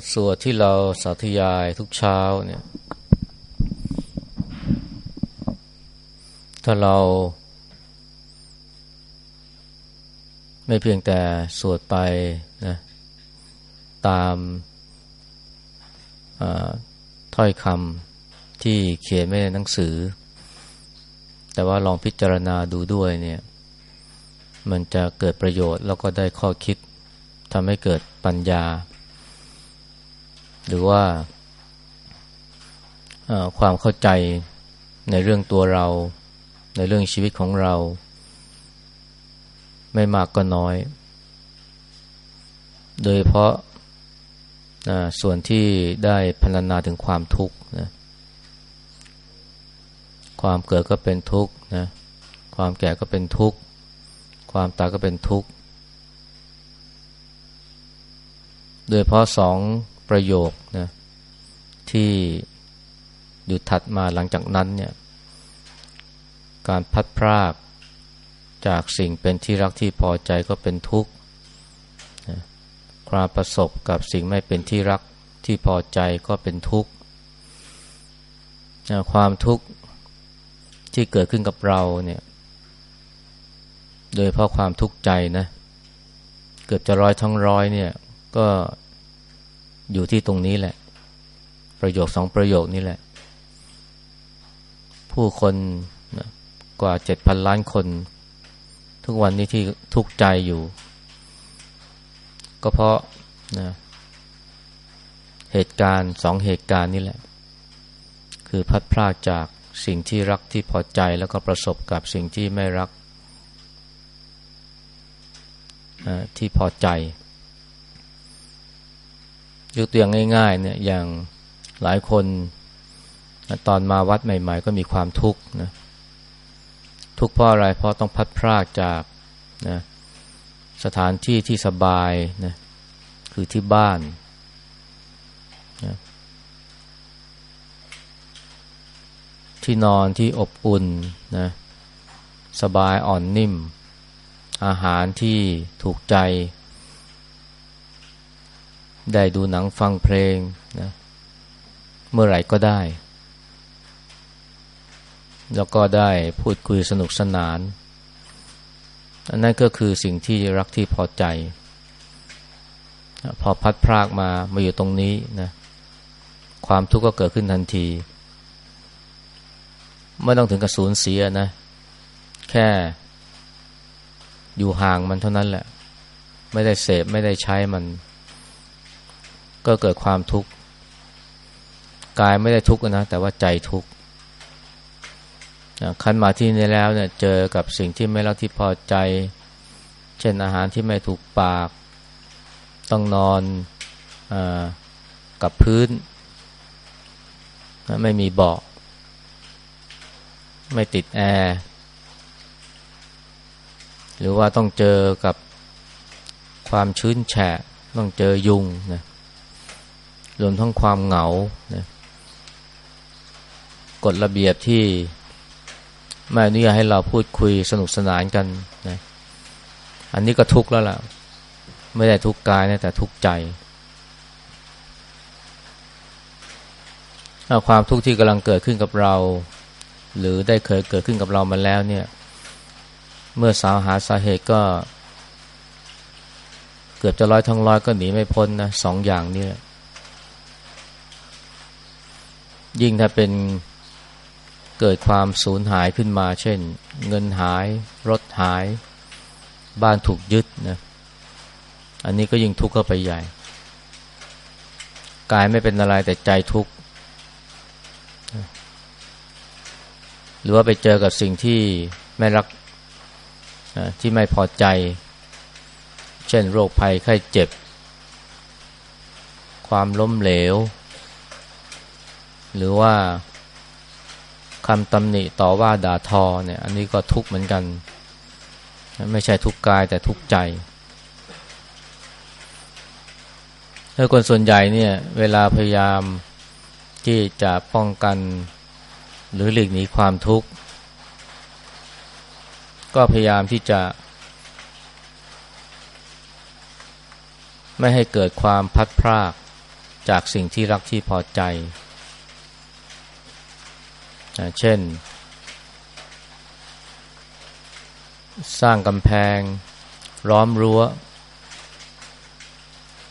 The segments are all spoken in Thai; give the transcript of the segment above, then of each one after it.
ทสวดที่เราสาธยายทุกเช้าเนี่ย ถ้าเรา ไม่เพียงแต่สวดไปนะตามถ้อยคำที่เขียนไม่ในหนังสือ แต่ว่าลองพิจารณาดูด้วยเนี่ย มันจะเกิดประโยชน์แล้วก็ได้ข้อคิดทำให้เกิดปัญญา หรือว่าความเข้าใจในเรื่องตัวเรา ในเรื่องชีวิตของเรา ไม่มากก็น้อย โดยเพราะส่วนที่ได้พรรณนาถึงความทุกข์นะความเกิดก็เป็นทุกข์นะความแก่ก็เป็นทุกข์ ความตายก็เป็นทุกข์ โดยเพราะสอง ประโยคนะที่อยู่ถัดมาหลังจากนั้นเนี่ยการพัดพรากจากสิ่งเป็นที่รักที่พอใจก็เป็นทุกข์ความประสบกับสิ่งไม่เป็นที่รักที่พอใจก็เป็นทุกข์ความทุกข์ที่เกิดขึ้นกับเราเนี่ย โดยเพราะความทุกข์ใจนะ เกือบจะร้อยทั้งร้อยเนี่ย ก็ อยู่ที่ตรงนี้แหละ ประโยคสองประโยคนี้แหละ ผู้คนนะกว่าเจ็ดพันล้านคน ทุกวันนี้ที่ทุกข์ใจอยู่ ก็เพราะนะเหตุการณ์สองเหตุการณ์นี่แหละ คือพัดพลาดจากสิ่งที่รักที่พอใจแล้วก็ประสบกับสิ่งที่ไม่รักที่พอใจ ยกตัวอย่างง่าย ๆ เนี่ยอย่างหลายคนตอนมาวัดใหม่ ๆ ก็มีความทุกข์นะทุกข์เพราะอะไรเพราะต้องพัดพรากจากนะสถานที่ที่สบายนะคือที่บ้านนะที่นอนที่อบอุ่นนะสบายอ่อนนิ่ม อาหารที่ถูกใจ ได้ดูหนังฟังเพลงนะเมื่อไหร่ก็ได้ แล้วก็ได้พูดคุยสนุกสนานอันนั้นก็คือสิ่งที่รักที่พอใจ พอพัดพรากมามาอยู่ตรงนี้นะความทุกข์ก็เกิดขึ้นทันทีไม่ต้องถึงกับสูญเสียนะ แค่อยู่ห่างมันเท่านั้นแหละ ไม่ได้เสพไม่ได้ใช้มัน ก็เกิดความทุกข์กายไม่ได้ทุกข์นะแต่ว่าใจทุกข์คันมาที่นี่แล้วเนี่ยเจอกับสิ่งที่ไม่รักที่พอใจ เช่นอาหารที่ไม่ถูกปาก ต้องนอนอกับพื้น ไม่มีเบาะไม่ติดแอร์หรือว่าต้องเจอกับความชื้นแฉะ ต้องเจอยุงนะ รวมทั้งความเหงานะกฎระเบียบที่ไม่อนุญาตให้เราพูดคุยสนุกสนานกันนะอันนี้ก็ทุกข์แล้วล่ะ ไม่ได้ทุกข์กายนะแต่ทุกข์ใจความทุกข์ที่กำลังเกิดขึ้นกับเรา หรือได้เคยเกิดขึ้นกับเรามาแล้วเนี่ย เมื่อสาวหาสาเหตุก็ เกือบจะร้อยทั้งร้อยก็หนีไม่พ้นนะสองอย่างนี้แหละ ยิ่งถ้าเป็นเกิดความสูญหายขึ้นมา เช่น เงินหาย รถหาย บ้านถูกยึดนะอันนี้ก็ยิ่งทุกข์เข้าไปใหญ่กายไม่เป็นอะไรแต่ใจทุกข์หรือว่าไปเจอกับสิ่งที่ไม่รักที่ไม่พอใจ เช่นโรคภัยไข้เจ็บ ความล้มเหลว หรือว่าคำตำหนิต่อว่าด่าทอเนี่ย อันนี้ก็ทุกข์เหมือนกัน ไม่ใช่ทุกกายแต่ทุกใจถ้าคนส่วนใหญ่เนี่ย เวลาพยายามที่จะป้องกัน หรือหลีกหนีความทุกข์ ก็พยายามที่จะ ไม่ให้เกิดความพัดพรากจากสิ่งที่รักที่พอใจ เช่น สร้างกำแพง ล้อมรั้ว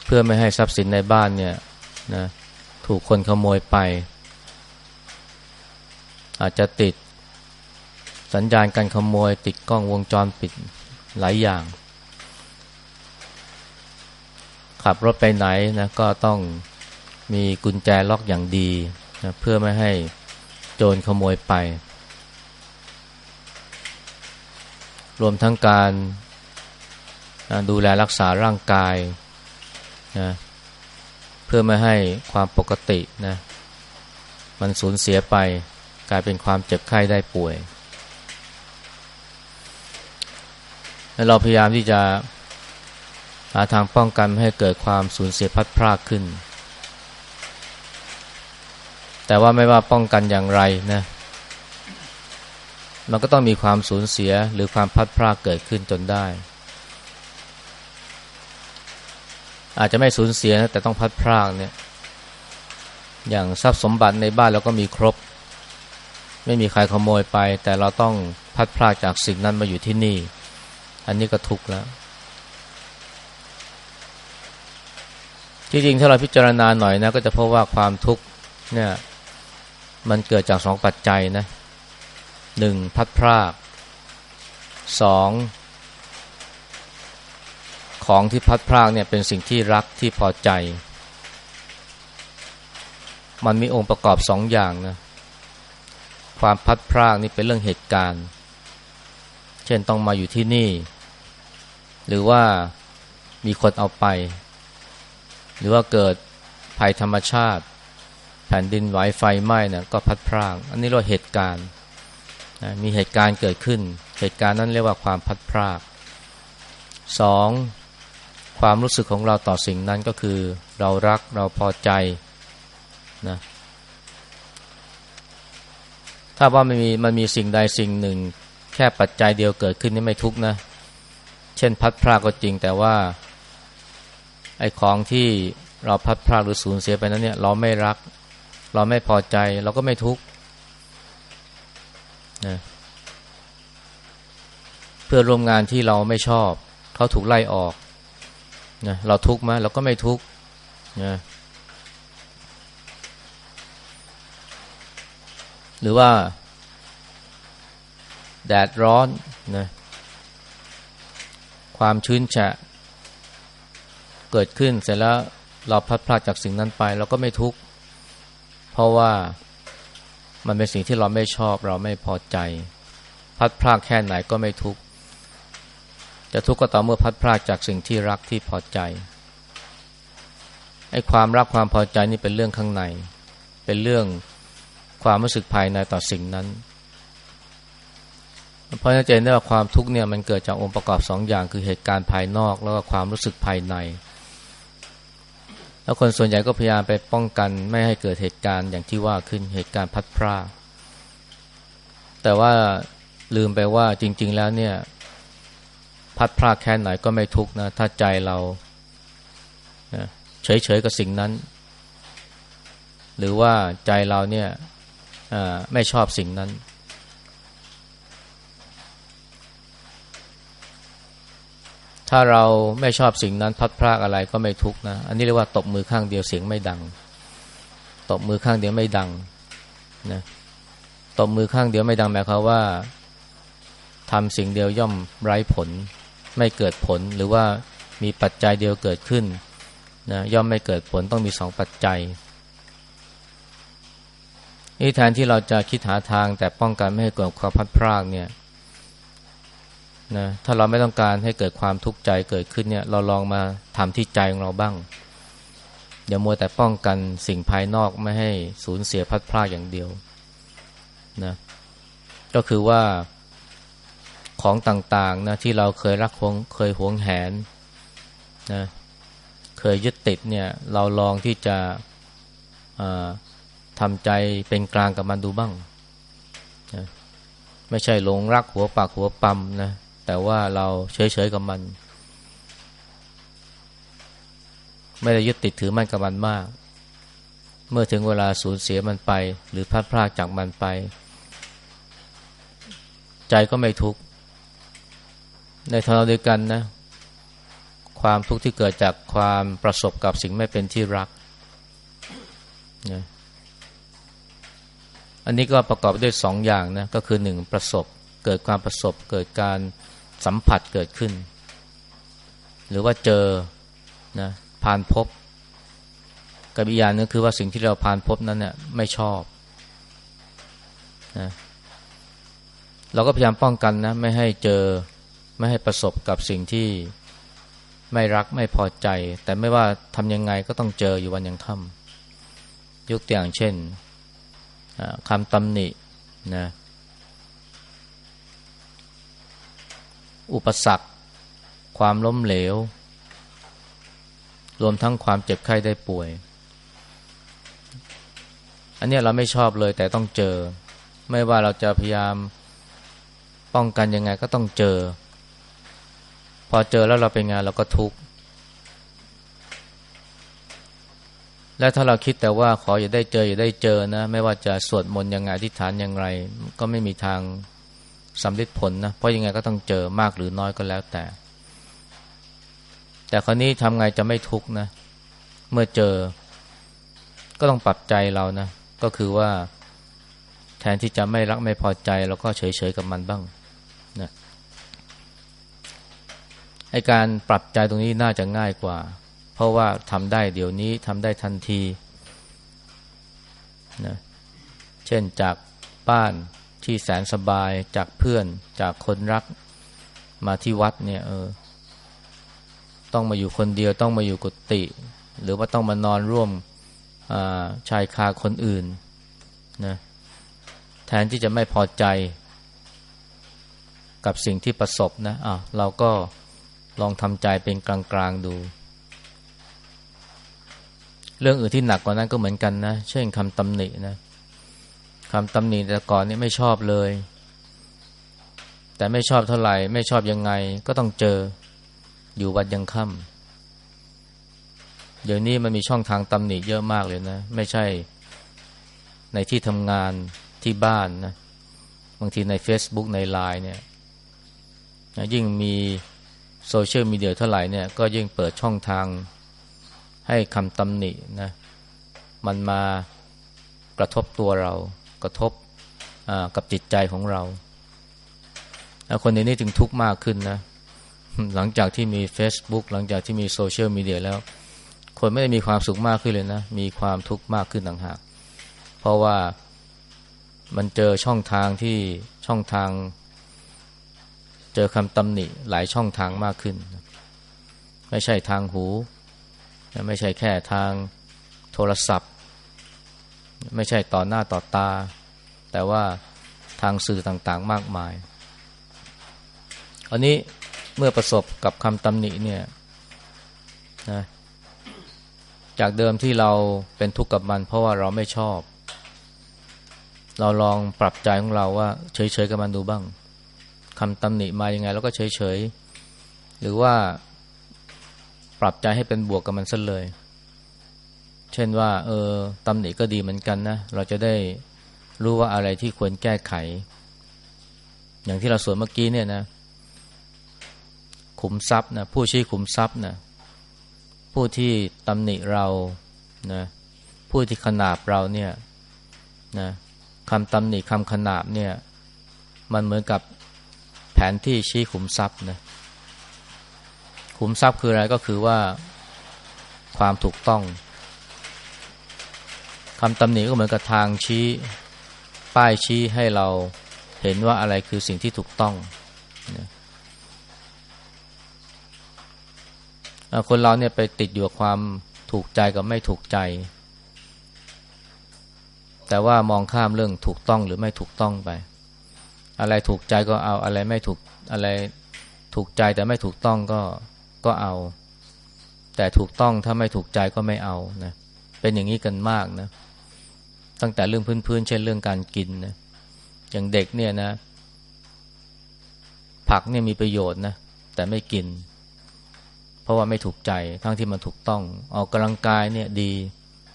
เพื่อไม่ให้ทรัพย์สินในบ้านเนี่ยนะถูกคนขโมยไป อาจจะติดสัญญาณการขโมย ติดกล้องวงจรปิดหลายอย่าง ขับรถไปไหนนะก็ต้องมีกุญแจล็อกอย่างดีนะเพื่อไม่ให้ โจรขโมยไป รวมทั้งการดูแลรักษาร่างกายนะเพื่อไม่ให้ความปกตินะมันสูญเสียไปกลายเป็นความเจ็บไข้ได้ป่วย เราพยายามที่จะหาทางป้องกันไม่ให้เกิดความสูญเสียพัดพรากขึ้น แต่ว่าไม่ว่าป้องกันอย่างไรนะ มันก็ต้องมีความสูญเสียหรือความพัดพรากเกิดขึ้นจนได้ อาจจะไม่สูญเสียนะแต่ต้องพัดพรากเนี่ย อย่างทรัพย์สมบัติในบ้านเราก็มีครบ ไม่มีใครขโมยไป แต่เราต้องพัดพรากจากสิ่งนั้นมาอยู่ที่นี่ อันนี้ก็ทุกข์แล้วจริงๆถ้าเราพิจารณาหน่อยนะก็จะพบว่าความทุกข์เนี่ย มันเกิดจากสองปัจจัยนะหนึ่งพัดพรากสองของที่พัดพรากเนี่ยเป็นสิ่งที่รักที่พอใจ มันมีองค์ประกอบสองอย่างนะความพัดพรากนี่เป็นเรื่องเหตุการณ์ เช่นต้องมาอยู่ที่นี่ หรือว่ามีคนเอาไป หรือว่าเกิดภัยธรรมชาติ แผ่นดินไหวไฟไหม้นะก็พัดพรากอันนี้เราเหตุการณ์มีเหตุการณ์เกิดขึ้น เหตุการณ์นั้นเรียกว่าความพัดพรากสองความรู้สึกของเราต่อสิ่งนั้นก็คือ เรารักเราพอใจนะถ้าว่ามันมีมันมีสิ่งใดสิ่งหนึ่ง แค่ปัจจัยเดียวเกิดขึ้นนี่ไม่ทุกนะ เช่นพัดพลาดก็จริงแต่ว่าไอ้ของที่เราพัดพลาดหรือสูญเสียไปนั้นเนี่ย เราไม่รัก เราไม่พอใจเราก็ไม่ทุกข์นะเพื่อร่วมงานที่เราไม่ชอบ เขาถูกไล่ออกนะเราทุกข์ไหมเราก็ไม่ทุกข์นะหรือว่า แดดร้อนนะความชื้นแฉะ เกิดขึ้นเสร็จแล้วเราพลัดพลาดจากสิ่งนั้นไป เราก็ไม่ทุกข์ เพราะว่ามันเป็นสิ่งที่เราไม่ชอบเราไม่พอใจ พัดพลาดแค่ไหนก็ไม่ทุกข์จะทุกข์ก็ต่อเมื่อพัดพลาดจากสิ่งที่รักที่พอใจไอ้ความรักความพอใจนี่เป็นเรื่องข้างใน เป็นเรื่องความรู้สึกภายในต่อสิ่งนั้นเพราะฉะนั้นจะเห็นได้ว่าความทุกข์เนี่ยมันเกิดจากองค์ประกอบสองอย่างคือเหตุการณ์ภายนอก แล้วก็ความรู้สึกภายใน แล้วคนส่วนใหญ่ก็พยายามไปป้องกันไม่ให้เกิดเหตุการณ์อย่างที่ว่าขึ้นเหตุการณ์พัดพราแต่ว่าลืมไปว่าจริง ๆ แล้วเนี่ย พัดพราแค่ไหนก็ไม่ทุกนะถ้าใจเราเฉย ๆ กับสิ่งนั้น หรือว่าใจเราเนี่ยไม่ชอบสิ่งนั้น ถ้าเราไม่ชอบสิ่งนั้นพัดพรากอะไรก็ไม่ทุกนะ อันนี้เรียกว่าตบมือข้างเดียวเสียงไม่ดัง ตบมือข้างเดียวไม่ดังนะตบมือข้างเดียวไม่ดังหมายความว่าทำสิ่งเดียวย่อมไร้ผล ไม่เกิดผลหรือว่ามีปัจจัยเดียวเกิดขึ้นนะย่อมไม่เกิดผลต้องมีสองปัจจัยนี่แทนที่เราจะคิดหาทางแต่ป้องกันไม่ให้เกิดความพัดพรากเนี่ย นะถ้าเราไม่ต้องการให้เกิดความทุกข์ใจเกิดขึ้นเนี่ย เราลองมาทำที่ใจของเราบ้าง อย่ามัวแต่ป้องกันสิ่งภายนอกไม่ให้สูญเสียพัดพลาดอย่างเดียวนะก็คือว่าของต่างๆนะที่เราเคยรักหวงเคยหวงแหนนะเคยยึดติดเนี่ยเราลองที่จะทำใจเป็นกลางกับมันดูบ้างนะไม่ใช่หลงรักหัวปากหัวปั๊มนะ แต่ว่าเราเฉยๆกับมัน ไม่ได้ยึดติดถือมันกับมันมาก เมื่อถึงเวลาสูญเสียมันไป หรือพลาดพลาดจากมันไป ใจก็ไม่ทุกข์ในทางเดียวกันนะ ความทุกข์ที่เกิดจากความประสบกับสิ่งไม่เป็นที่รักนะอันนี้ก็ประกอบด้วยสองอย่างนะก็คือหนึ่งประสบเกิดความประสบเกิดการ สัมผัสเกิดขึ้น หรือว่าเจอนะผ่านพบกับอีกอย่างนึงคือว่าสิ่งที่เราผ่านพบนั้นเนี่ยไม่ชอบนะเราก็พยายามป้องกันนะ ไม่ให้เจอไม่ให้ประสบกับสิ่งที่ไม่รักไม่พอใจ แต่ไม่ว่าทำยังไงก็ต้องเจออยู่วันยังค่ำยกตัวอย่างเช่นคำตำหนินะ อุปสรรค ความล้มเหลว รวมทั้งความเจ็บไข้ได้ป่วย อันนี้เราไม่ชอบเลยแต่ต้องเจอ ไม่ว่าเราจะพยายามป้องกันยังไงก็ต้องเจอ พอเจอแล้วเราเป็นไงเราก็ทุกข์และถ้าเราคิดแต่ว่าขออย่าได้เจออย่าได้เจอนะ ไม่ว่าจะสวดมนต์ยังไงอธิษฐานอย่างไร ก็ไม่มีทาง สำลิดผลนะเพราะยังไงก็ต้องเจอมากหรือน้อยก็แล้วแต่ แต่คราวนี้ทำไงจะไม่ทุกข์นะ เมื่อเจอ ก็ต้องปรับใจเรานะ ก็คือว่า แทนที่จะไม่รักไม่พอใจเราก็เฉยๆกับมันบ้างนะไอการปรับใจตรงนี้น่าจะง่ายกว่า เพราะว่าทำได้เดี๋ยวนี้ทำได้ทันทีนะเช่นจากบ้าน ที่แสนสบายจากเพื่อนจากคนรักมาที่วัดเนี่ยเออ ต้องมาอยู่คนเดียวต้องมาอยู่กุฏิ หรือว่าต้องมานอนร่วมชายคาคนอื่นนะแทนที่จะไม่พอใจกับสิ่งที่ประสบนะอะเราก็ลองทำใจเป็นกลางๆดู เรื่องอื่นที่หนักกว่านั้นก็เหมือนกันนะ เช่นคำตำหนินะ คำตำหนิแต่ก่อนนี่ไม่ชอบเลย แต่ไม่ชอบเท่าไหร่ ไม่ชอบยังไง ก็ต้องเจออยู่วัดยังค่ำเดี๋ยวนี้มันมีช่องทางตำหนิเยอะมากเลยนะ ไม่ใช่ในที่ทำงานที่บ้านนะ บางทีใน Facebook ในไลน์เนี่ยยิ่งมีโซเชียลมีเดียเท่าไหร่เนี่ย ก็ยิ่งเปิดช่องทางให้คำตำหนินะ มันมากระทบตัวเรา กระทบกับจิตใจของเราแล้วคนนี้จึงทุกข์มากขึ้นนะ หลังจากที่มี Facebook หลังจากที่มีโซเชียลมีเดียแล้ว คนไม่ได้มีความสุขมากขึ้นเลยนะ มีความทุกข์มากขึ้นต่างหาก เพราะว่ามันเจอช่องทางที่ช่องทาง เจอคำตำหนิหลายช่องทางมากขึ้น ไม่ใช่ทางหู ไม่ใช่แค่ทางโทรศัพท์ ไม่ใช่ต่อหน้าต่อตา แต่ว่าทางสื่อต่างๆมากมาย อันนี้เมื่อประสบกับคำตำหนิเนี่ยนะจากเดิมที่เราเป็นทุกข์กับมัน เพราะว่าเราไม่ชอบ เราลองปรับใจของเราว่า เฉยๆกับมันดูบ้างคำตำหนิมายังไงเราก็เฉยๆหรือว่าปรับใจให้เป็นบวกกับมันซะเลย เช่นว่า เออตำหนิก็ดีเหมือนกันนะ เราจะได้รู้ว่าอะไรที่ควรแก้ไข อย่างที่เราสวนเมื่อกี้เนี่ยนะ ขุมทรัพย์นะผู้ชี้ขุมทรัพย์นะผู้ที่ตำหนิเรานะผู้ที่ขนาบเราเนี่ยนะคำตำหนิคำขนาบเนี่ย มันเหมือนกับแผนที่ชี้ขุมทรัพย์นะขุมทรัพย์คืออะไรก็คือว่าความถูกต้อง คำตำหนิก็เหมือนกับทางชี้ป้ายชี้ให้เราเห็นว่าอะไรคือสิ่งที่ถูกต้องคนเราเนี่ยไปติดอยู่กับความถูกใจกับไม่ถูกใจ แต่ว่ามองข้ามเรื่องถูกต้องหรือไม่ถูกต้องไป อะไรถูกใจก็เอาอะไรไม่ถูกอะไรถูกใจแต่ไม่ถูกต้องก็ก็เอา แต่ถูกต้องถ้าไม่ถูกใจก็ไม่เอานะ เป็นอย่างนี้กันมากนะ ตั้งแต่เรื่องพื้นๆเช่นเรื่องการกินนะอย่างเด็กเนี่ยนะ ผักเนี่ยมีประโยชน์นะแต่ไม่กิน เพราะว่าไม่ถูกใจทั้งที่มันถูกต้อง ออกกำลังกายเนี่ยดี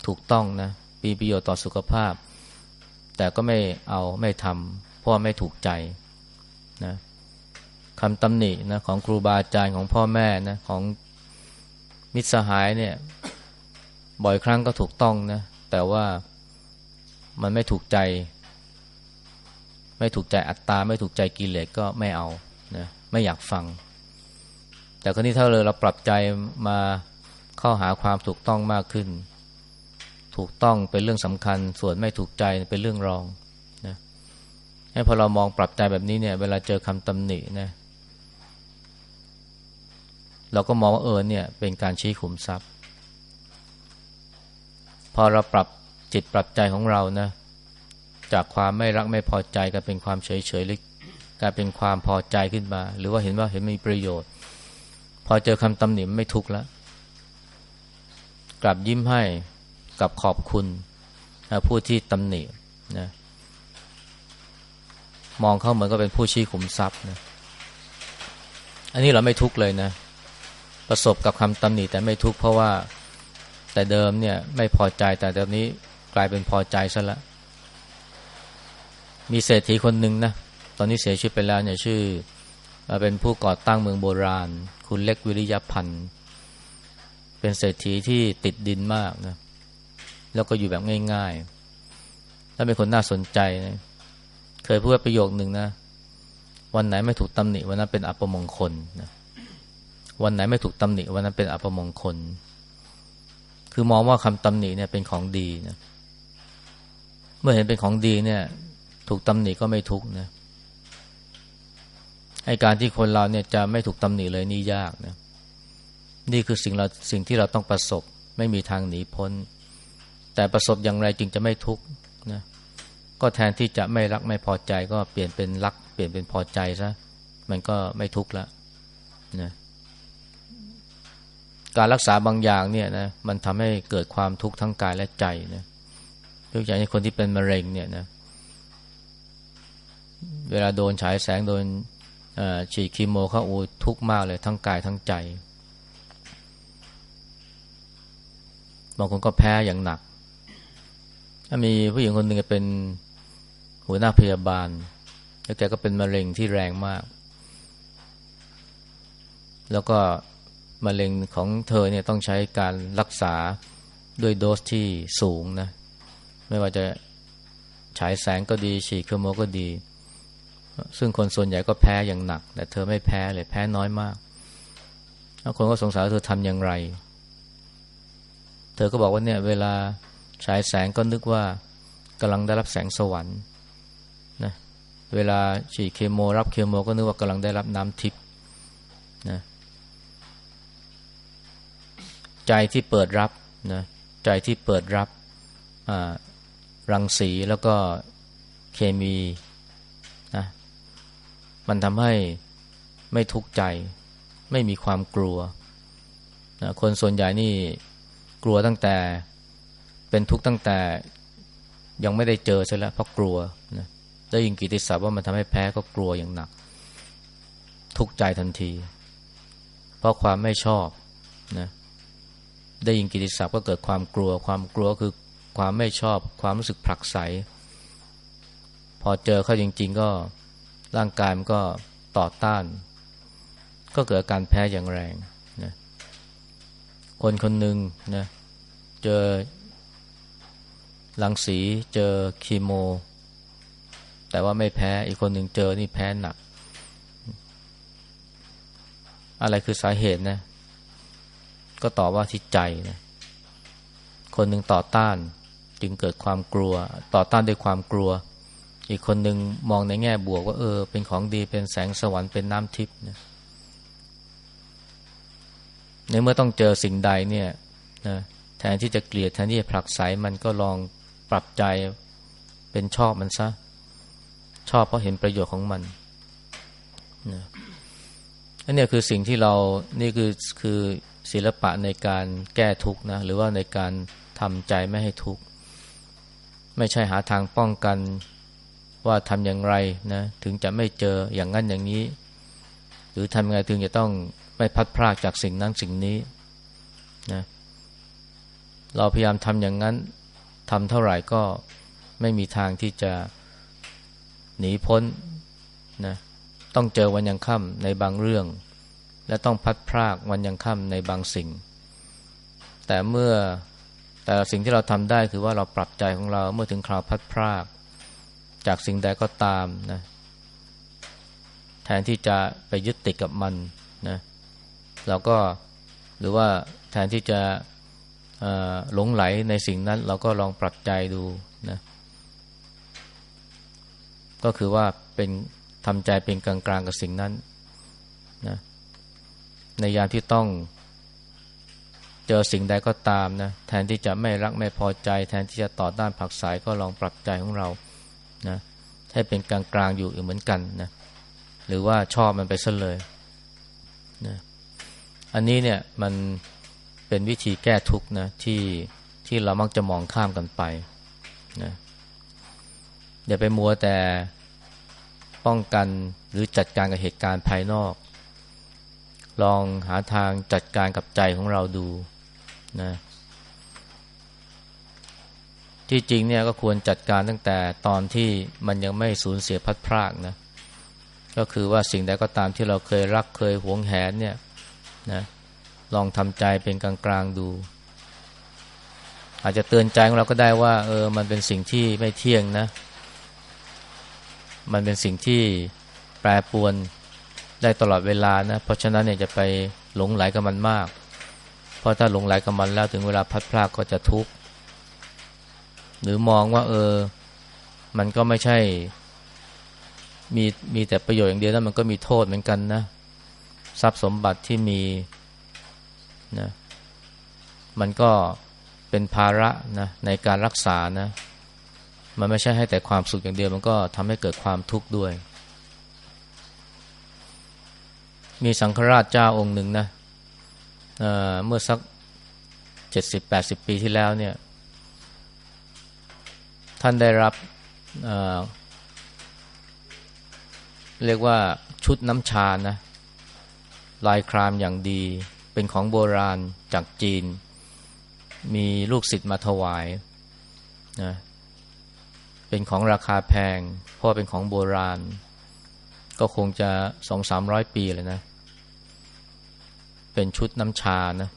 ถูกต้องนะมีประโยชน์ต่อสุขภาพ แต่ก็ไม่เอาไม่ทำเพราะาไม่ถูกใจนะคำตำหนินะของครูบาอาจารย์ของพ่อแม่นะของมิตรสหายเนี่ย บ่อยครั้งก็ถูกต้องนะ แต่ว่ามันไม่ถูกใจ ไม่ถูกใจอัตตา ไม่ถูกใจกิเลสก็ไม่เอานะไม่อยากฟัง แต่ครนี้ถ้าเลยเราปรับใจมาเข้าหาความถูกต้องมากขึ้น ถูกต้องเป็นเรื่องสำคัญ ส่วนไม่ถูกใจเป็นเรื่องรองนะให้พอเรามองปรับใจแบบนี้เนี่ย เวลาเจอคำตำหนินะเราก็มองว่าเออเนี่ย เป็นการชี้ขุมทรัพย์ พอเราปรับจิตปรับใจของเรานะ จากความไม่รักไม่พอใจกลายเป็นความเฉยเฉยหรือกลายเป็นความพอใจขึ้นมา หรือว่าเห็นว่าเห็นมีประโยชน์ พอเจอคำตำหนิไม่ทุกข์แล้วกลับยิ้มให้กับขอบคุณผู้ที่ตำหนินะมองเข้าเหมือนก็เป็นผู้ชี้ขุมทรัพย์นะอันนี้เราไม่ทุกข์เลยนะ ประสบกับคำตำหนิแต่ไม่ทุกข์เพราะว่า แต่เดิมเนี่ยไม่พอใจแต่ตอนนี้กลายเป็นพอใจซะแล้วมีเศรษฐีคนหนึ่งนะ ตอนนี้เสียชีวิตไปแล้วเนี่ยชื่อ เป็นผู้ก่อตั้งเมืองโบราณ คุณเล็กวิริยพันธ์ เป็นเศรษฐีที่ติดดินมากนะ แล้วก็อยู่แบบง่ายๆถ้าเป็นคนน่าสนใจนะเคยพูดประโยคหนึ่งนะ วันไหนไม่ถูกตำหนิวันนั้นเป็นอัปมงคลนะวันไหนไม่ถูกตำหนิวันนั้นเป็นอัปมงคล คือมองว่าคำตำหนิเนี่ยเป็นของดีนะ เมื่อเห็นเป็นของดีเนี่ย ถูกตำหนิก็ไม่ทุกนะไอการที่คนเราเนี่ยจะไม่ถูกตำหนิเลยนี่ยากนะ นี่คือสิ่งเราสิ่งที่เราต้องประสบ ไม่มีทางหนีพ้น แต่ประสบอย่างไรจึงจะไม่ทุกนะก็แทนที่จะไม่รักไม่พอใจ ก็เปลี่ยนเป็นรัก เปลี่ยนเป็นพอใจซะมันก็ไม่ทุกข์ละนะ การรักษาบางอย่างเนี่ยนะมันทำให้เกิดความทุกข์ทั้งกายและใจนะยกอย่างนี้คนที่เป็นมะเร็งเนี่ยนะเวลาโดนฉายแสงโดนฉีดคีโมเข้าอูทุกข์มากเลยทั้งกายทั้งใจบางคนก็แพ้อย่างหนัก ถ้ามีผู้หญิงคนหนึ่งเป็นหัวหน้าพยาบาล แล้วแกก็เป็นมะเร็งที่แรงมาก แล้วก็ มะเร็งของเธอเนี่ยต้องใช้การรักษาด้วยโดสที่สูงนะ ไม่ว่าจะฉายแสงก็ดีฉีดเคมโมก็ดี ซึ่งคนส่วนใหญ่ก็แพ้อย่างหนัก แต่เธอไม่แพ้เลยแพ้น้อยมากแล้วคนก็สงสัยเธอทำอย่างไร เธอก็บอกว่าเนี่ยเวลาฉายแสงก็นึกว่ากำลังได้รับแสงสวรรค์นะเวลาฉีดเคมโมรับเคมโมก็นึกว่ากำลังได้รับน้ำทิพย์นะ ใจที่เปิดรับนะใจที่เปิดรับรังสีแล้วก็เคมีนะมันทำให้ไม่ทุกข์ใจ ไม่มีความกลัวนะคนส่วนใหญ่นี่กลัวตั้งแต่เป็นทุกข์ตั้งแต่ยังไม่ได้เจอใช่แล้วเพราะกลัวนะได้ยินกิติศัพท์ว่ามันทำให้แพ้ก็กลัวอย่างหนัก ทุกข์ใจทันที เพราะความไม่ชอบนะ ได้ยินกิติศัพท์ก็เกิดความกลัว ความกลัวคือความไม่ชอบ ความรู้สึกผลักไส พอเจอเข้าจริง ๆ ก็ร่างกายมันก็ต่อต้าน ก็เกิดการแพ้อย่างแรงนะคนคนหนึ่งนะเจอรังสีเจอคีโม แต่ว่าไม่แพ้อีกคนหนึ่งเจอนี่แพ้หนัก อะไรคือสาเหตุนะ ก็ตอบว่าที่ใจนะคนหนึ่งต่อต้านจึงเกิดความกลัว ต่อต้านด้วยความกลัว อีกคนหนึ่งมองในแง่บวกว่าเออ เป็นของดีเป็นแสงสวรรค์เป็นน้ำทิพย์นะในเมื่อต้องเจอสิ่งใดเนี่ยนะแทนที่จะเกลียดแทนที่จะผลักไสมันก็ลองปรับใจเป็นชอบมันซะ ชอบเพราะเห็นประโยชน์ของมันนะอันนี้คือสิ่งที่เรานี่คือคือ ศิลปะในการแก้ทุกข์นะหรือว่าในการทำใจไม่ให้ทุกข์ไม่ใช่หาทางป้องกันว่าทำอย่างไรนะถึงจะไม่เจออย่างนั้นอย่างนี้ หรือทำยังไงถึงจะต้องไม่พัดพรากจากสิ่งนั้นสิ่งนี้นะเราพยายามทำอย่างนั้นทำเท่าไหร่ก็ไม่มีทางที่จะหนีพ้นนะต้องเจอวันยังค่ำในบางเรื่อง และต้องพัดพรากวันยังค่ำในบางสิ่ง แต่เมื่อแต่สิ่งที่เราทำได้คือว่าเราปรับใจของเราเมื่อถึงคราวพัดพราก จากสิ่งใดก็ตามนะแทนที่จะไปยึดติดกับมันนะเราก็หรือว่าแทนที่จะหลงไหลในสิ่งนั้น เราก็ลองปรับใจดูนะก็คือว่าเป็นทำใจเป็นกลางๆกับสิ่งนั้นนะ ในยามที่ต้องเจอสิ่งใดก็ตามนะแทนที่จะไม่รักไม่พอใจ แทนที่จะต่อต้านผักสายก็ลองปรับใจของเรานะให้เป็นกลางๆอยู่เหมือนกันนะหรือว่าชอบมันไปซะเลยนะอันนี้เนี่ยมันเป็นวิธีแก้ทุกข์นะที่ที่เรามักจะมองข้ามกันไปนะอย่าไปมัวแต่ป้องกันหรือจัดการกับเหตุการณ์ภายนอก ลองหาทางจัดการกับใจของเราดูนะที่จริงเนี่ยก็ควรจัดการตั้งแต่ตอนที่มันยังไม่สูญเสียพัดพรากนะก็คือว่าสิ่งใดก็ตามที่เราเคยรักเคยหวงแหนเนี่ยนะลองทำใจเป็นกลางๆดู อาจจะเตือนใจของเราก็ได้ว่า เออมันเป็นสิ่งที่ไม่เที่ยงนะ มันเป็นสิ่งที่แปรปวน ได้ตลอดเวลานะ เพราะฉะนั้นเนี่ยจะไปหลงไหลกับมันมาก เพราะถ้าหลงไหลกับมันแล้วถึงเวลาพัดพลากก็จะทุกข์หรือมองว่า เออ มันก็ไม่ใช่ มีมีแต่ประโยชน์อย่างเดียวแล้วมันก็มีโทษเหมือนกันนะทรัพย์สมบัติที่มีนะมันก็เป็นภาระนะในการรักษานะ มันไม่ใช่ให้แต่ความสุขอย่างเดียว มันก็ทำให้เกิดความทุกข์ด้วย มีสังฆราชเจ้าองค์หนึ่งนะเเมื่อสักเจ็ดสิบแปดสิบปีที่แล้วเนี่ย ท่านได้รับเเรียกว่าชุดน้ำชานะ ลายครามอย่างดี เป็นของโบราณจากจีน มีลูกศิษย์มาถวายนะเป็นของราคาแพง เพราะเป็นของโบราณ ก็คงจะสองสามร้อยปีเลยนะ เป็นชุดน้ำชานะ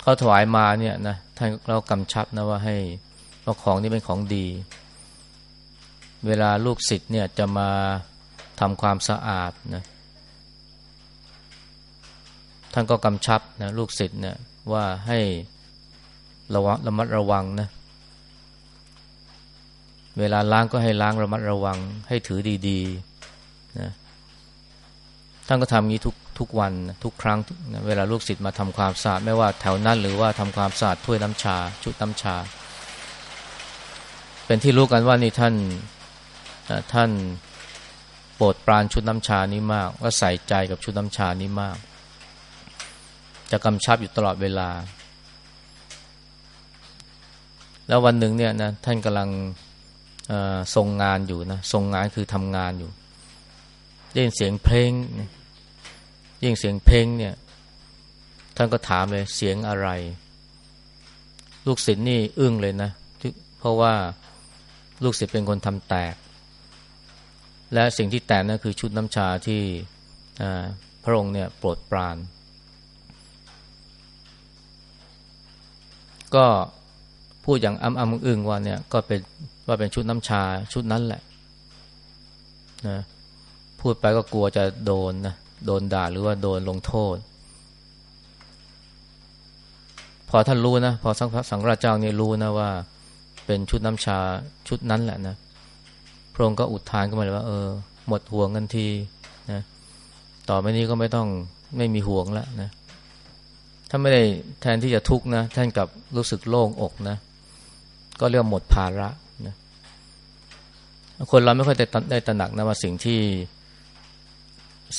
เขาถวายมาเนี่ยนะท่านเรากำชับนะว่าให้ว่าของนี่เป็นของดี เวลาลูกศิษย์เนี่ยจะมาทำความสะอาดนะท่านก็กำชับนะลูกศิษย์เนี่ยว่าให้ระวังระมัดระวังนะเวลาล้างก็ให้ล้างระมัดระวังให้ถือดีๆนะ ท่านก็ทำงี้ทุกทุกวันทุกครั้งนะเวลาลูกศิษย์มาทำความสะอาดไม่ว่าแถวนั้นหรือว่าทำความสะอาดถ้วยน้ำชา ชุดน้ำชา เป็นที่รู้กันว่านี่ท่านท่านโปรดปรานชุดน้ำชานี้มากว่าใส่ใจกับชุดน้ำชานี้มาก จะกำชับอยู่ตลอดเวลา แล้ววันหนึ่งเนี่ยนะท่านกำลังทรงงานอยู่นะทรงงานคือทำงานอยู่ได้ยินเสียงเพลง ยิ่งเสียงเพลงเนี่ย ท่านก็ถามเลยเสียงอะไร ลูกศิษย์นี่อึ้งเลยนะ เพราะว่าลูกศิษย์เป็นคนทำแตก และสิ่งที่แตกนั่นคือชุดน้ำชาที่พระองค์เนี่ยโปรดปราน ก็พูดอย่างอ้ำอ้ำอึ้งว่าเนี่ยก็เป็นว่าเป็นชุดน้ำชาชุดนั้นแหละนะพูดไปก็กลัวจะโดนนะ โดนด่าหรือว่าโดนลงโทษ พอท่านรู้นะ พอสังสังราชเจ้านี่ยรู้นะว่า เป็นชุดน้ำชาชุดนั้นแหละนะพระองค์ก็อุทานขึ้นมาเลยว่า เออ หมดห่วงกันทีนะต่อไปนี้ก็ไม่ต้องไม่มีห่วงแล้วนะถ้าไม่ได้แทนที่จะทุกข์นะท่านกับรู้สึกโล่งอกนะ ก็เรียกหมดภาระนะคนเราไม่ค่อยได้ตระหนักนะว่าสิ่งที่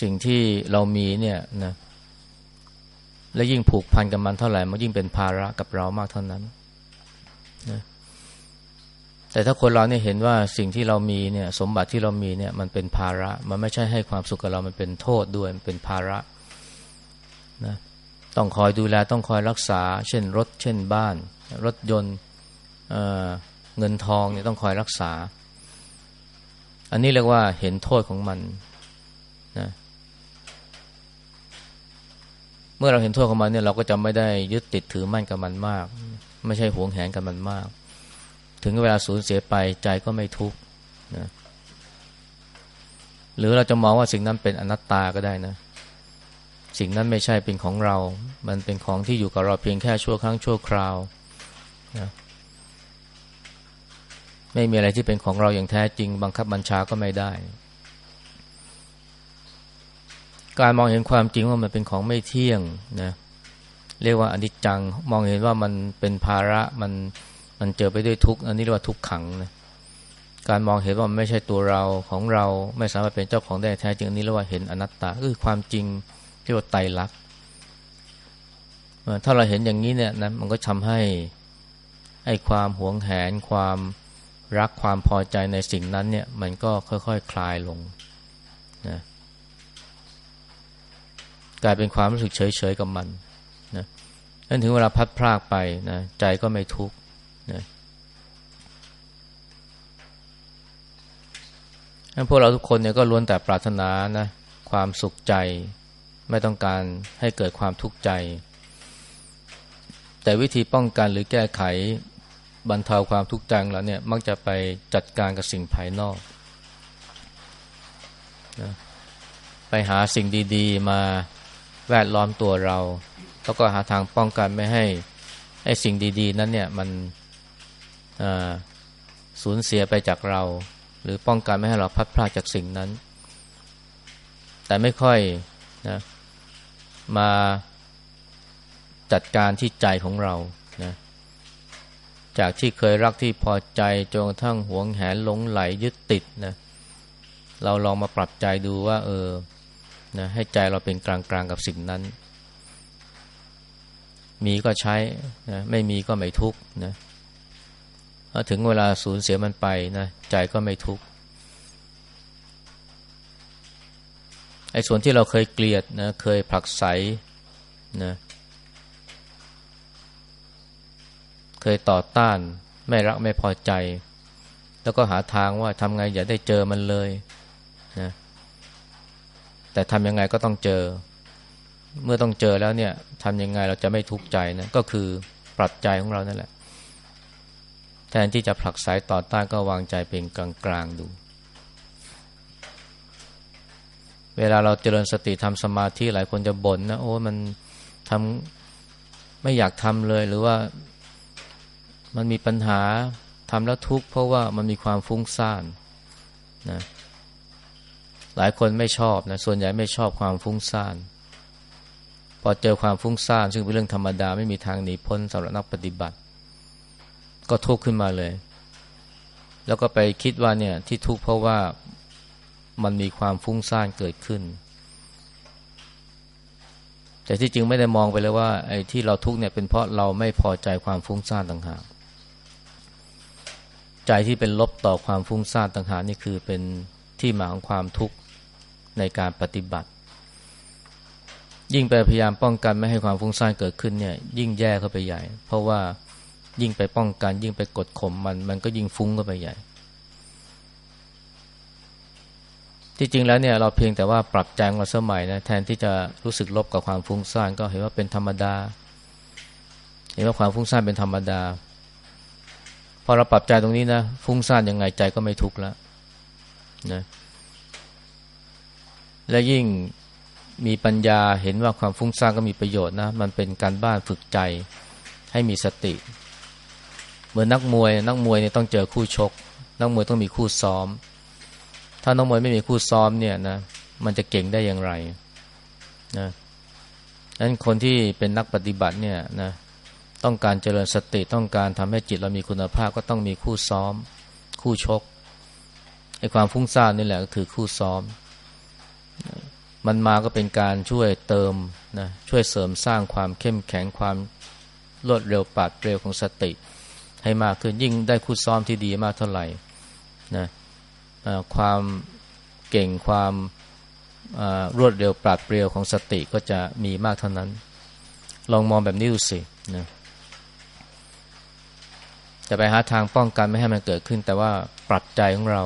สิ่งที่เรามีเนี่ยนะและยิ่งผูกพันกับมันเท่าไหร่มันยิ่งเป็นภาระกับเรามากเท่านั้นนะแต่ถ้าคนเราเนี่ยเห็นว่าสิ่งที่เรามีเนี่ย สมบัติที่เรามีเนี่ย มันเป็นภาระ มันไม่ใช่ให้ความสุขกับเรา มันเป็นโทษด้วยมันเป็นภาระนะต้องคอยดูแลต้องคอยรักษา เช่นรถ เช่นบ้าน รถยนต์เเงินทองเนี่ยต้องคอยรักษา อันนี้เรียกว่าเห็นโทษของมัน นะเมื่อเราเห็นโทษของมันเนี่ยเราก็จะไม่ได้ยึดติดถือมั่นกับมันมาก ไม่ใช่หวงแหนกับมันมาก ถึงเวลาสูญเสียไปใจก็ไม่ทุกข์นะหรือเราจะมองว่าสิ่งนั้นเป็นอนัตตาก็ได้นะ สิ่งนั้นไม่ใช่เป็นของเรา มันเป็นของที่อยู่กับเราเพียงแค่ชั่วครั้งชั่วคราวนะไม่มีอะไรที่เป็นของเราอย่างแท้จริง บังคับบัญชาก็ไม่ได้ การมองเห็นความจริงว่ามันเป็นของไม่เที่ยงนะเรียกว่าอนิจจัง มองเห็นว่ามันเป็นภาระมันมันเจอไปด้วยทุกข์อันนี้เรียกว่าทุกขังนะการมองเห็นว่ามันไม่ใช่ตัวเราของเราไม่สามารถเป็นเจ้าของได้แท้จริงอันนี้เรียกว่าเห็นอนัตตาคือความจริงที่ว่าไตรลักษณ์ถ้าเราเห็นอย่างนี้เนี่ยนะมันก็ทำให้ไอ้ความหวงแหน ความรักความพอใจในสิ่งนั้นเนี่ย มันก็ค่อยๆคคลายลงนะ กลายเป็นความรู้สึกเฉยๆกับมันนะนั่นถึงเวลาพัดพรากไปนะใจก็ไม่ทุกข์นะพวกเราทุกคนเนี่ยก็ล้วนแต่ปรารถนานะความสุขใจ ไม่ต้องการให้เกิดความทุกข์ใจ แต่วิธีป้องกันหรือแก้ไขบรรเทาความทุกข์ใจเราเนี่ยมักจะไปจัดการกับสิ่งภายนอกนะไปหาสิ่งดี ๆ มา แวดล้อมตัวเรา แล้วก็หาทางป้องกันไม่ให้ไอ้สิ่งดี ๆ นั้นเนี่ยมันสูญเสียไปจากเรา หรือป้องกันไม่ให้เราพัดพลาดจากสิ่งนั้น แต่ไม่ค่อยนะมาจัดการที่ใจของเรานะจากที่เคยรักที่พอใจจนกระทั่งหวงแหนหลงไหลยึดติดนะเราลองมาปรับใจดูว่า เออ นะให้ใจเราเป็นกลางๆกับสิ่งนั้น มีก็ใช้นะไม่มีก็ไม่ทุกข์นะถึงเวลาสูญเสียมันไปนะใจก็ไม่ทุกข์ไอ้ส่วนที่เราเคยเกลียดนะเคยผลักไสนะเคยต่อต้าน ไม่รักไม่พอใจ แล้วก็หาทางว่าทำไงอย่าได้เจอมันเลย แต่ทำยังไงก็ต้องเจอ เมื่อต้องเจอแล้วเนี่ยทำยังไงเราจะไม่ทุกข์ใจนะก็คือปรับใจของเรานั่นแหละ แทนที่จะผลักสายต่อต้านก็วางใจเป็นกลางๆดู เวลาเราเจริญสติทำสมาธิหลายคนจะบ่นนะโอ้มันทำไม่อยากทำเลยหรือว่ามันมีปัญหาทำแล้วทุกข์เพราะว่ามันมีความฟุ้งซ่านนะ หลายคนไม่ชอบนะส่วนใหญ่ไม่ชอบความฟุ้งซ่านพอเจอความฟุ้งซ่านซึ่งเป็นเรื่องธรรมดาไม่มีทางหนีพ้นสำหรับนักปฏิบัติ ก็ทุกข์ขึ้นมาเลย แล้วก็ไปคิดว่าเนี่ยที่ทุกข์เพราะว่ามันมีความฟุ้งซ่านเกิดขึ้น แต่ที่จริงไม่ได้มองไปเลยว่าไอ้ที่เราทุกข์เนี่ยเป็นเพราะเราไม่พอใจความฟุ้งซ่านต่างหากใจที่เป็นลบต่อความฟุ้งซ่านต่างหากนี่คือเป็นที่มาของความทุกข์ ในการปฏิบัติ ยิ่งไปพยายามป้องกันไม่ให้ความฟุ้งซ่านเกิดขึ้นเนี่ย ยิ่งแย่เข้าไปใหญ่ เพราะว่ายิ่งไปป้องกัน ยิ่งไปกดข่มมัน มันก็ยิ่งฟุ้งก็ไปใหญ่ ที่จริงแล้วเนี่ยเราเพียงแต่ว่าปรับแจงเราสมัยนะแทนที่จะรู้สึกลบกับความฟุ้งซ่านก็เห็นว่าเป็นธรรมดา เห็นว่าความฟุ้งซ่านเป็นธรรมดาพอเราปรับใจตรงนี้นะฟุ้งซ่านยังไงใจก็ไม่ทุกข์แล้วนะ และยิ่งมีปัญญาเห็นว่าความฟุ้งซ่านก็มีประโยชน์นะ มันเป็นการบ้านฝึกใจให้มีสติ เหมือนนักมวย นักมวยเนี่ยต้องเจอคู่ชก นักมวยต้องมีคู่ซ้อม ถ้านักมวยไม่มีคู่ซ้อมเนี่ยนะ มันจะเก่งได้อย่างไรนะนั้นคนที่เป็นนักปฏิบัติเนี่ยนะต้องการเจริญสติต้องการทำให้จิตเรามีคุณภาพก็ต้องมีคู่ซ้อม คู่ชกไอ้ความฟุ้งซ่านนี่แหละก็คือคู่ซ้อม มันมาก็เป็นการช่วยเติมนะช่วยเสริมสร้างความเข้มแข็งความรวดเร็วปาดเร็วของสติ ให้มากขึ้นยิ่งได้คู่ซ้อมที่ดีมากเท่าไหร่นะความเก่งความรวดเร็วปราดเปรียวของสติก็จะมีมากเท่านั้น ลองมองแบบนี้ดูสินะจะไปหาทางป้องกันไม่ให้มันเกิดขึ้น แต่ว่าปรับใจของเรา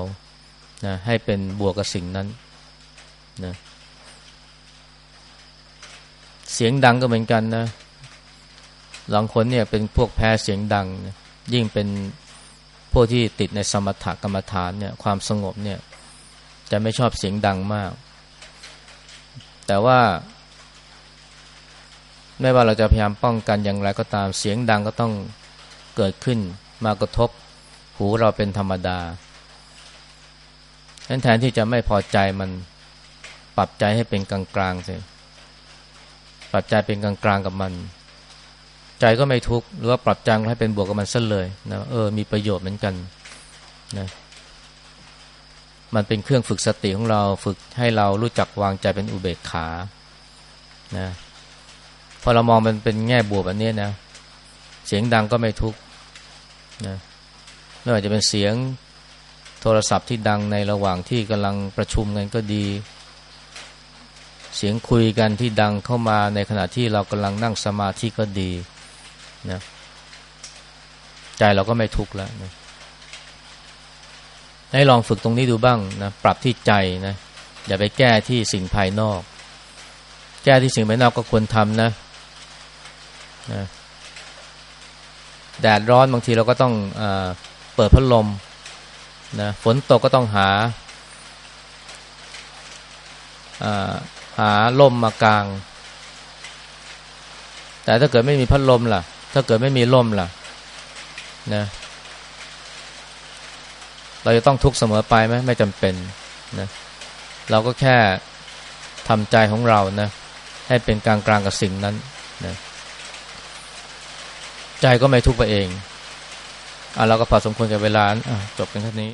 นะให้เป็นบวกกับสิ่งนั้น นะเสียงดังก็เหมือนกันนะบางคนเนี่ยเป็นพวกแพ้เสียงดังนะยิ่งเป็นพวกที่ติดในสมถกรรมฐานเนี่ยความสงบเนี่ย จะไม่ชอบเสียงดังมาก แต่ว่า ไม่ว่าเราจะพยายามป้องกันอย่างไรก็ตามเสียงดังก็ต้องเกิดขึ้นมากระทบ หูเราเป็นธรรมดาแทนที่จะไม่พอใจมัน ปรับใจให้เป็นกลางๆสิปรับใจเป็นกลางๆกับมัน ใจก็ไม่ทุกข์หรือว่าปรับใจให้เป็นบวกกับมันซะเลยนะเออมีประโยชน์เหมือนกันนะมันเป็นเครื่องฝึกสติของเราฝึกให้เรารู้จักวางใจเป็นอุเบกขานะพอเรามองมันเป็นแง่บวกแบบนี้นะ เสียงดังก็ไม่ทุกข์นะไม่ว่าจะเป็นเสียงโทรศัพท์ที่ดังในระหว่างที่กำลังประชุมกันก็ดี เสียงคุยกันที่ดังเข้ามาในขณะที่เรากำลังนั่งสมาธิก็ดีนะใจเราก็ไม่ทุกข์แล้วนะให้ลองฝึกตรงนี้ดูบ้างนะปรับที่ใจนะอย่าไปแก้ที่สิ่งภายนอก แก้ที่สิ่งภายนอกก็ควรทำนะนะแดดร้อนบางทีเราก็ต้องอเปิดพัดลมนะฝนตกก็ต้องหา หาล่มมากลาง แต่ถ้าเกิดไม่มีพัดลมล่ะ ถ้าเกิดไม่มีล่มล่ะนะเราจะต้องทุกข์เสมอไปไหมไม่จำเป็นนะเราก็แค่ทำใจของเรานะให้เป็นกลางกลางกับสิ่งนั้นนะใจก็ไม่ทุกข์ไปเองอะเราก็พอสมควรกับเวลาจบกันแค่นี้